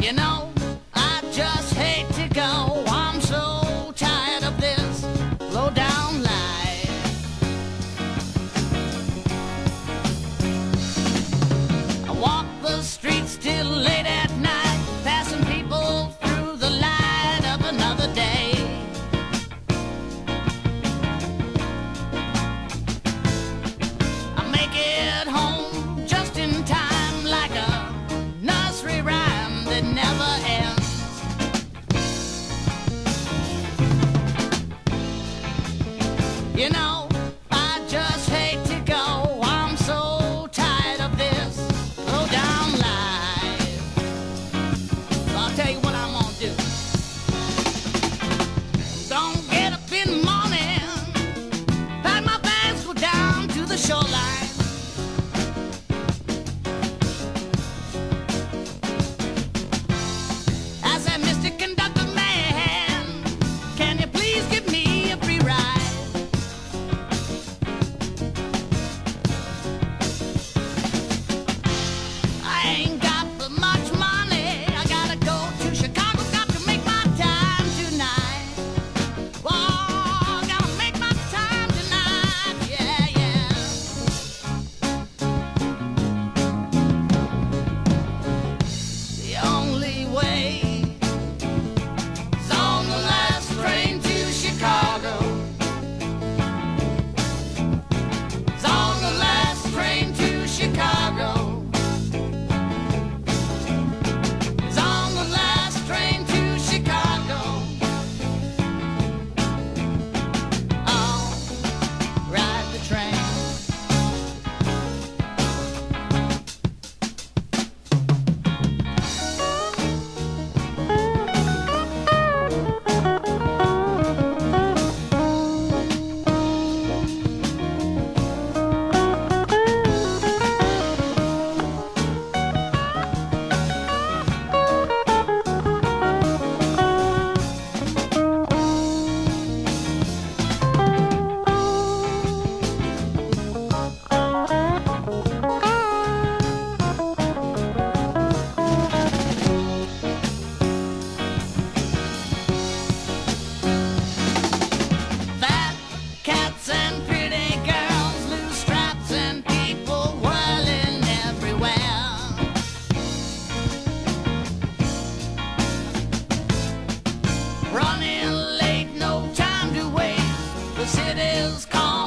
You know, You know,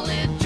city's